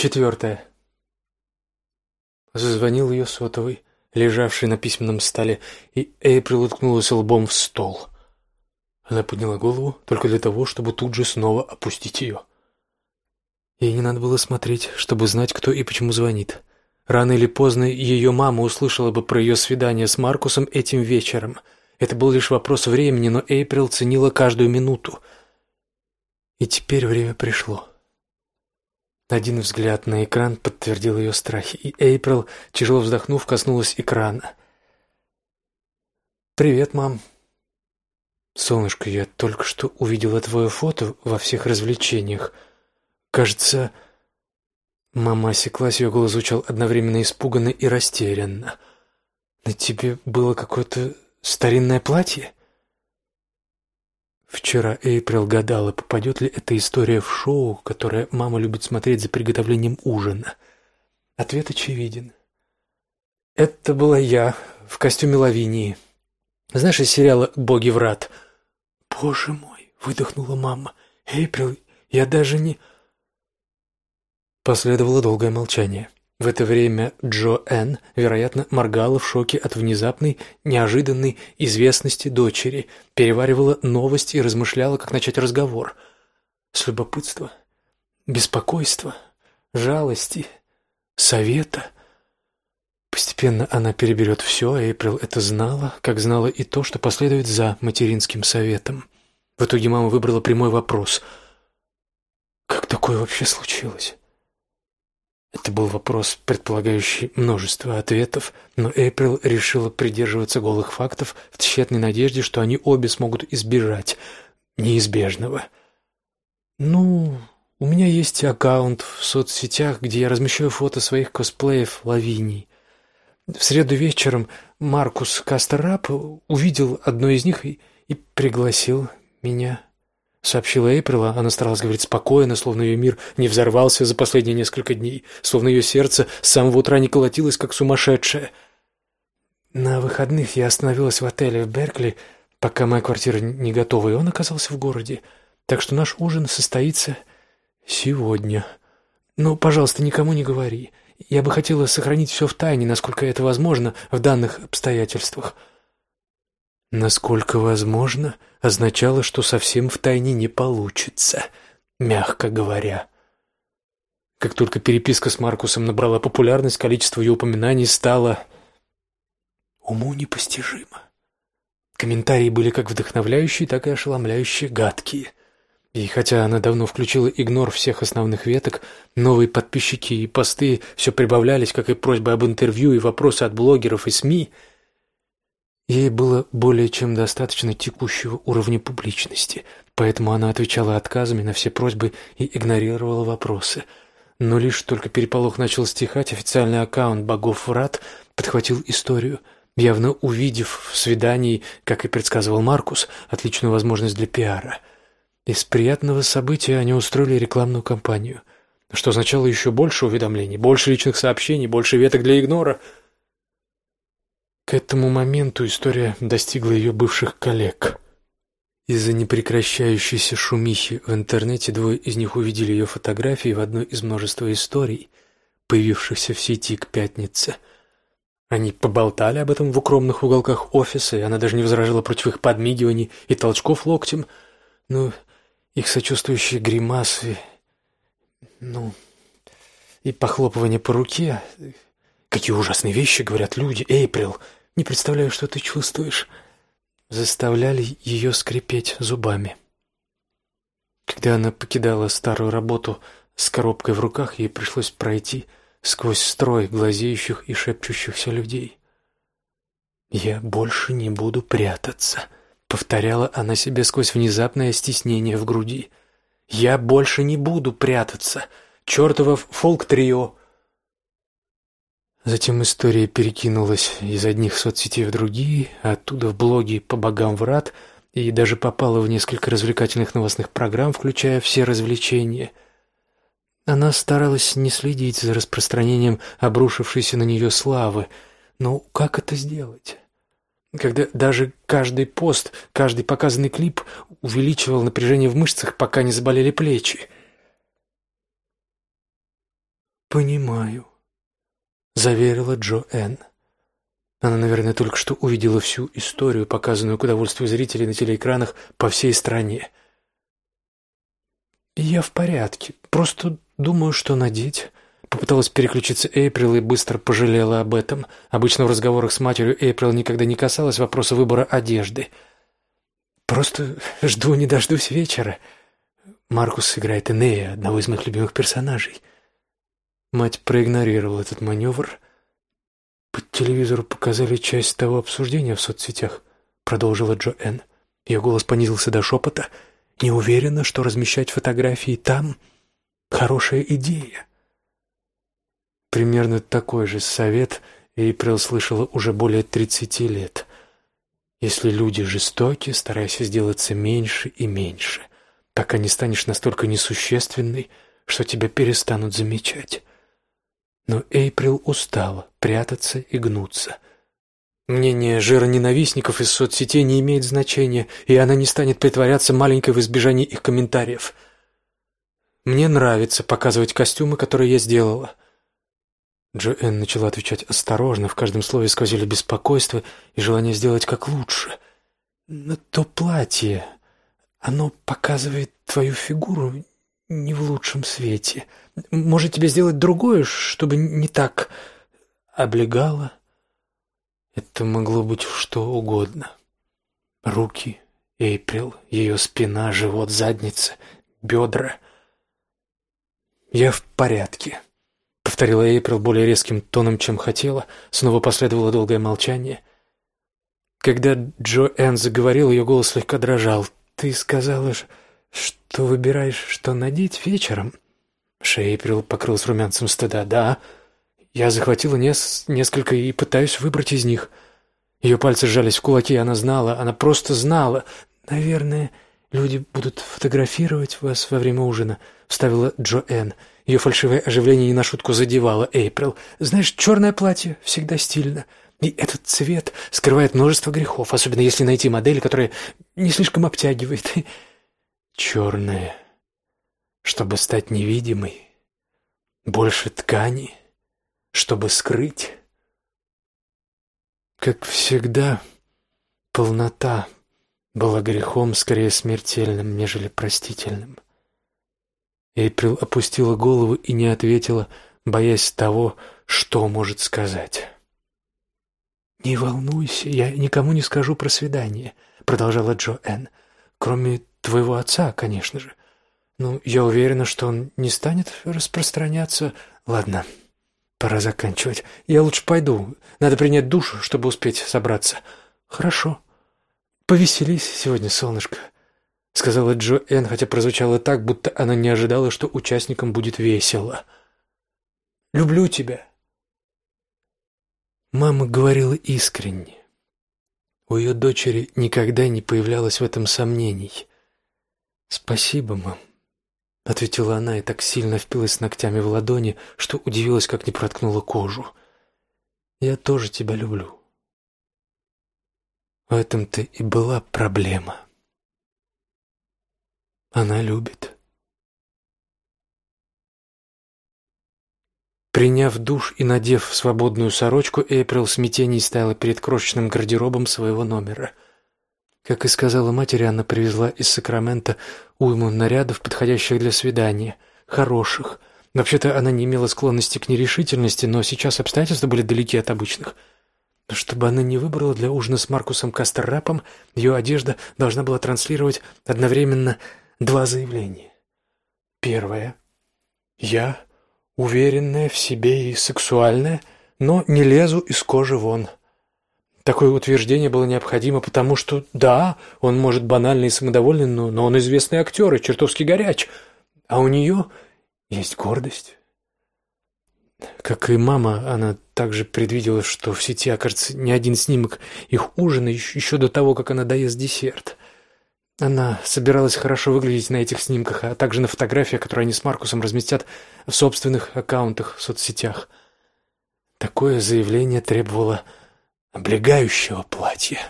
Четвертое. Зазвонил ее сотовый, лежавший на письменном столе, и Эйприл уткнулась лбом в стол. Она подняла голову только для того, чтобы тут же снова опустить ее. Ей не надо было смотреть, чтобы знать, кто и почему звонит. Рано или поздно ее мама услышала бы про ее свидание с Маркусом этим вечером. Это был лишь вопрос времени, но Эйприл ценила каждую минуту. И теперь время пришло. Один взгляд на экран подтвердил ее страхи, и Эйприл, тяжело вздохнув, коснулась экрана. «Привет, мам». «Солнышко, я только что увидела твое фото во всех развлечениях. Кажется...» Мама осеклась, ее голос звучал одновременно испуганно и растерянно. «На тебе было какое-то старинное платье?» Вчера Эйприл гадала, попадет ли эта история в шоу, которое мама любит смотреть за приготовлением ужина. Ответ очевиден. Это была я в костюме Лавинии. Знаешь, из сериала «Боги врат». «Боже мой!» — выдохнула мама. «Эйприл, я даже не...» Последовало долгое молчание. В это время Джо Энн, вероятно, моргала в шоке от внезапной, неожиданной известности дочери, переваривала новости и размышляла, как начать разговор. С любопытства, беспокойства, жалости, совета. Постепенно она переберет все, а Эйприл это знала, как знала и то, что последует за материнским советом. В итоге мама выбрала прямой вопрос. «Как такое вообще случилось?» Это был вопрос, предполагающий множество ответов, но Эйприл решила придерживаться голых фактов в тщетной надежде, что они обе смогут избежать неизбежного. «Ну, у меня есть аккаунт в соцсетях, где я размещаю фото своих косплеев Лавинии. В среду вечером Маркус Кастеррап увидел одно из них и, и пригласил меня» сообщила Эйприла. Она старалась говорить спокойно, словно ее мир не взорвался за последние несколько дней, словно ее сердце с самого утра не колотилось, как сумасшедшее. На выходных я остановилась в отеле в Беркли, пока моя квартира не готова, и он оказался в городе. Так что наш ужин состоится сегодня. Но, пожалуйста, никому не говори. Я бы хотела сохранить все в тайне, насколько это возможно в данных обстоятельствах. Насколько возможно, означало, что совсем в тайне не получится, мягко говоря. Как только переписка с Маркусом набрала популярность, количество ее упоминаний стало уму непостижимо. Комментарии были как вдохновляющие, так и ошеломляющие, гадкие. И хотя она давно включила игнор всех основных веток, новые подписчики и посты все прибавлялись, как и просьбы об интервью и вопросы от блогеров и СМИ – Ей было более чем достаточно текущего уровня публичности, поэтому она отвечала отказами на все просьбы и игнорировала вопросы. Но лишь только переполох начал стихать, официальный аккаунт «Богов врат» подхватил историю, явно увидев в свидании, как и предсказывал Маркус, отличную возможность для пиара. Из приятного события они устроили рекламную кампанию, что означало еще больше уведомлений, больше личных сообщений, больше веток для игнора — к этому моменту история достигла ее бывших коллег. Из-за непрекращающейся шумихи в интернете двое из них увидели ее фотографии в одной из множества историй, появившихся в сети к пятнице. Они поболтали об этом в укромных уголках офиса, и она даже не возражала против их подмигиваний и толчков локтем. Но их сочувствующие гримасы, ну, и похлопывание по руке... Какие ужасные вещи говорят люди, Эйприл! Не представляю, что ты чувствуешь. Заставляли ее скрипеть зубами. Когда она покидала старую работу с коробкой в руках, ей пришлось пройти сквозь строй глазеющих и шепчущихся людей. «Я больше не буду прятаться», — повторяла она себе сквозь внезапное стеснение в груди. «Я больше не буду прятаться. Чертово фолк-трио Затем история перекинулась из одних соцсетей в другие, оттуда в блоги по богам врат и даже попала в несколько развлекательных новостных программ, включая все развлечения. Она старалась не следить за распространением обрушившейся на нее славы, но как это сделать? Когда даже каждый пост, каждый показанный клип увеличивал напряжение в мышцах, пока не заболели плечи. «Понимаю», — заверила Джо Энн. Она, наверное, только что увидела всю историю, показанную к удовольствию зрителей на телеэкранах по всей стране. «Я в порядке. Просто думаю, что надеть». Попыталась переключиться Эйприл и быстро пожалела об этом. Обычно в разговорах с матерью Эйприл никогда не касалась вопроса выбора одежды. «Просто жду не дождусь вечера». Маркус играет Энея, одного из моих любимых персонажей. Мать проигнорировала этот маневр. «По телевизору показали часть того обсуждения в соцсетях», — продолжила Джо Энн. Ее голос понизился до шепота. «Не уверена, что размещать фотографии там — хорошая идея». Примерно такой же совет Эйприл слышала уже более тридцати лет. Если люди жестоки, старайся сделаться меньше и меньше, пока не станешь настолько несущественной, что тебя перестанут замечать. Но Эйприл устала прятаться и гнуться. Мнение жироненавистников из соцсетей не имеет значения, и она не станет притворяться маленькой в избежании их комментариев. Мне нравится показывать костюмы, которые я сделала — Джоэн начала отвечать осторожно, в каждом слове сквозили беспокойство и желание сделать как лучше. «Но то платье, оно показывает твою фигуру не в лучшем свете. Может, тебе сделать другое, чтобы не так облегало?» Это могло быть что угодно. Руки, Эйприл, ее спина, живот, задница, бедра. «Я в порядке», повторила Эйприл более резким тоном, чем хотела. Снова последовало долгое молчание. Когда Джо Энн заговорил, ее голос слегка дрожал. «Ты сказала, что выбираешь, что надеть вечером?» Шея Эйприл покрылась румянцем стыда. «Да, я захватила нес несколько и пытаюсь выбрать из них». Ее пальцы сжались в кулаки, она знала, она просто знала. «Наверное, люди будут фотографировать вас во время ужина», — вставила Джо Энн. Ее фальшивое оживление не на шутку задевало Эйприл. «Знаешь, черное платье всегда стильно. И этот цвет скрывает множество грехов, особенно если найти модель, которая не слишком обтягивает. Черное, чтобы стать невидимой. Больше ткани, чтобы скрыть. Как всегда, полнота была грехом скорее смертельным, нежели простительным. Эйприл опустила голову и не ответила, боясь того, что может сказать. «Не волнуйся, я никому не скажу про свидание», — продолжала Джо Энн. «Кроме твоего отца, конечно же. Ну, я уверена, что он не станет распространяться. Ладно, пора заканчивать. Я лучше пойду. Надо принять душ, чтобы успеть собраться». «Хорошо. Повеселись сегодня, солнышко» сказала Джо Энн, хотя прозвучало так, будто она не ожидала, что участникам будет весело. «Люблю тебя». Мама говорила искренне. У ее дочери никогда не появлялось в этом сомнений. «Спасибо, мам», — ответила она и так сильно впилась ногтями в ладони, что удивилась, как не проткнула кожу. «Я тоже тебя люблю». В этом-то и была проблема. Она любит. Приняв душ и надев свободную сорочку, Эйприл в смятении стояла перед крошечным гардеробом своего номера. Как и сказала матери, она привезла из Сакрамента уйму нарядов, подходящих для свидания, хороших. Вообще-то она не имела склонности к нерешительности, но сейчас обстоятельства были далеки от обычных. Чтобы она не выбрала для ужина с Маркусом Кастеррапом, ее одежда должна была транслировать одновременно два заявления. Первое. Я уверенная в себе и сексуальная, но не лезу из кожи вон. Такое утверждение было необходимо, потому что, да, он может банальный и самодовольный, но, но он известный актер и чертовски горяч, а у нее есть гордость. Как и мама, она также предвидела, что в сети окажется не один снимок их ужина еще до того, как она доест десерт — она собиралась хорошо выглядеть на этих снимках, а также на фотографиях, которые они с Маркусом разместят в собственных аккаунтах в соцсетях. Такое заявление требовало облегающего платья.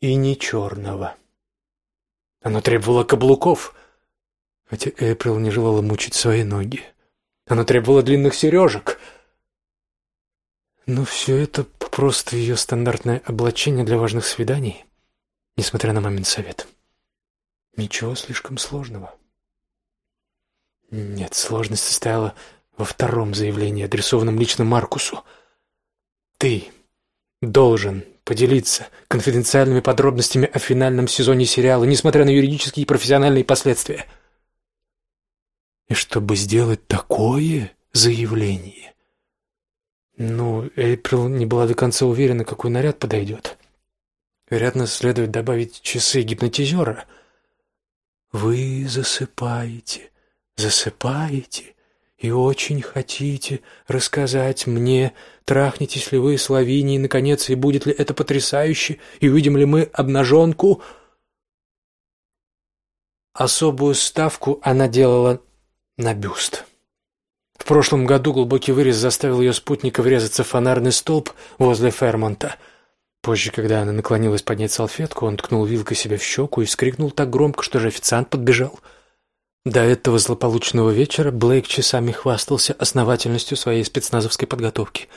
И не черного. Оно требовало каблуков, хотя Эприл не желала мучить свои ноги. Она требовала длинных сережек. Но все это просто ее стандартное облачение для важных свиданий, несмотря на мамин совет. Ничего слишком сложного. Нет, сложность состояла во втором заявлении, адресованном лично Маркусу. Ты должен поделиться конфиденциальными подробностями о финальном сезоне сериала, несмотря на юридические и профессиональные последствия. И чтобы сделать такое заявление... Ну, Эйприл не была до конца уверена, какой наряд подойдет. Вероятно, следует добавить часы гипнотизера. Вы засыпаете, засыпаете и очень хотите рассказать мне, трахнетесь ли вы с Лавинией, наконец, и будет ли это потрясающе, и увидим ли мы обнаженку. Особую ставку она делала на бюст. В прошлом году глубокий вырез заставил ее спутника врезаться в фонарный столб возле Фермонта. Позже, когда она наклонилась поднять салфетку, он ткнул вилкой себе в щеку и вскрикнул так громко, что же официант подбежал — до этого злополучного вечера Блейк часами хвастался основательностью своей спецназовской подготовки.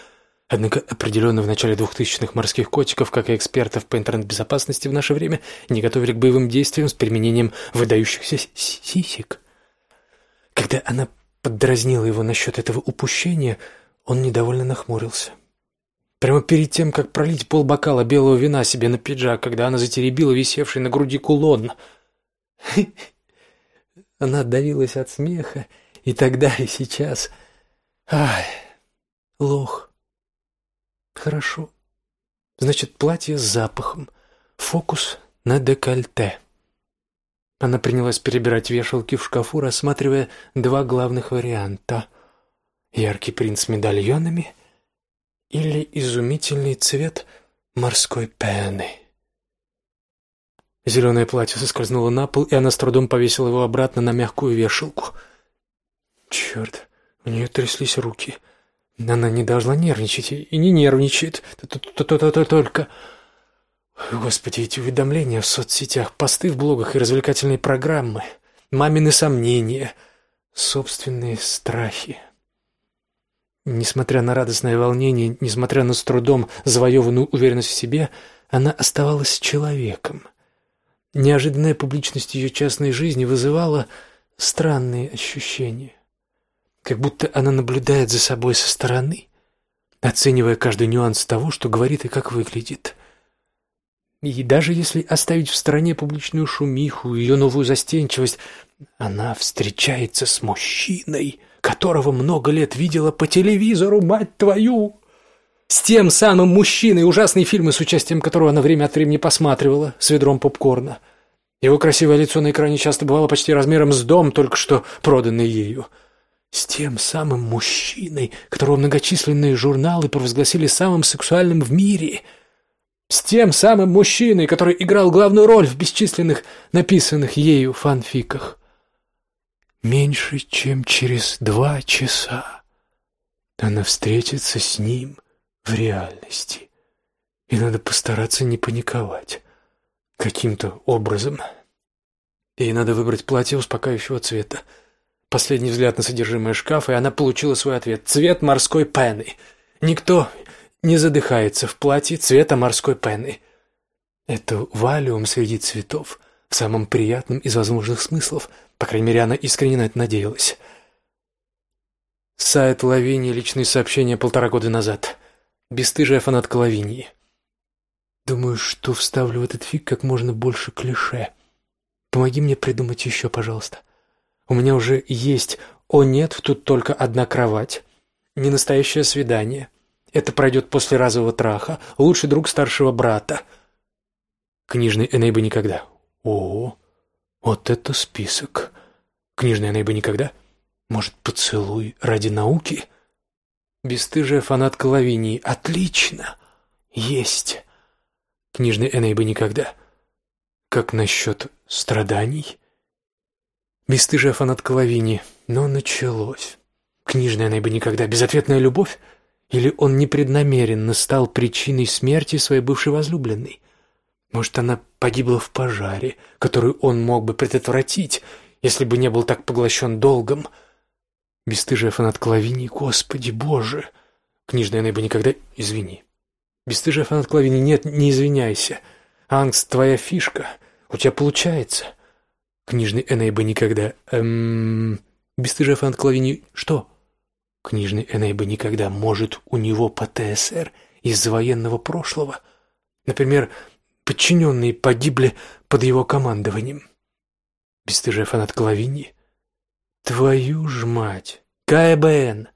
Однако определенно в начале двухтысячных морских котиков, как и экспертов по интернет-безопасности в наше время, не готовили к боевым действиям с применением выдающихся сисек. Когда она поддразнила его насчет этого упущения, он недовольно нахмурился. Прямо перед тем, как пролить полбокала белого вина себе на пиджак, когда она затеребила висевший на груди кулон — она давилась от смеха и тогда, и сейчас. Ай, лох. Хорошо. Значит, платье с запахом. Фокус на декольте. Она принялась перебирать вешалки в шкафу, рассматривая два главных варианта. Яркий принт с медальонами или изумительный цвет морской пены. Зеленое платье соскользнуло на пол, и она с трудом повесила его обратно на мягкую вешалку. Черт, у нее тряслись руки. Она не должна нервничать и не нервничает. Только... Господи, эти уведомления в соцсетях, посты в блогах и развлекательные программы, мамины сомнения, собственные страхи. Несмотря на радостное волнение, несмотря на с трудом завоеванную уверенность в себе, она оставалась человеком — Неожиданная публичность ее частной жизни вызывала странные ощущения. Как будто она наблюдает за собой со стороны, оценивая каждый нюанс того, что говорит и как выглядит. И даже если оставить в стороне публичную шумиху, ее новую застенчивость, она встречается с мужчиной, которого много лет видела по телевизору, мать твою! С тем самым мужчиной, ужасные фильмы с участием которого она время от времени посматривала с ведром попкорна. Его красивое лицо на экране часто бывало почти размером с дом, только что проданный ею. С тем самым мужчиной, которого многочисленные журналы провозгласили самым сексуальным в мире. С тем самым мужчиной, который играл главную роль в бесчисленных написанных ею фанфиках. Меньше чем через два часа она встретится с ним в реальности. И надо постараться не паниковать. Каким-то образом. Ей надо выбрать платье успокаивающего цвета. Последний взгляд на содержимое шкафа, и она получила свой ответ. Цвет морской пены. Никто не задыхается в платье цвета морской пены. Это валиум среди цветов, в самом приятном из возможных смыслов. По крайней мере, она искренне на это надеялась. Сайт Лавинии, личные сообщения полтора года назад. Бестыжая фанатка Лавинии. Думаю, что вставлю в этот фиг как можно больше клише. Помоги мне придумать еще, пожалуйста. У меня уже есть «О нет, тут только одна кровать». Не настоящее свидание. Это пройдет после разового траха. Лучший друг старшего брата. Книжный Энейба никогда. О, вот это список. Книжный Энейба никогда. Может, поцелуй ради науки? Бестыжая фанатка Лавинии. Отлично. Есть. Книжный Энейба никогда. Как насчет страданий? Бестыжая фанатка Лавини. Но началось. Книжная Энейба никогда. Безответная любовь? Или он непреднамеренно стал причиной смерти своей бывшей возлюбленной? Может, она погибла в пожаре, который он мог бы предотвратить, если бы не был так поглощен долгом? Бестыжая фанат Клавини, господи боже! Книжная Неба никогда... Извини. Бестыжая фанат Клавини, нет, не извиняйся. Ангст, твоя фишка. У тебя получается. Книжный Энейба никогда... Эм... Бестыжая фанат Клавини... Что? Книжный Энейба никогда может у него по ТСР из-за военного прошлого. Например, подчиненные погибли под его командованием. Бестыжая фанат Клавини... Твою ж мать! КБН!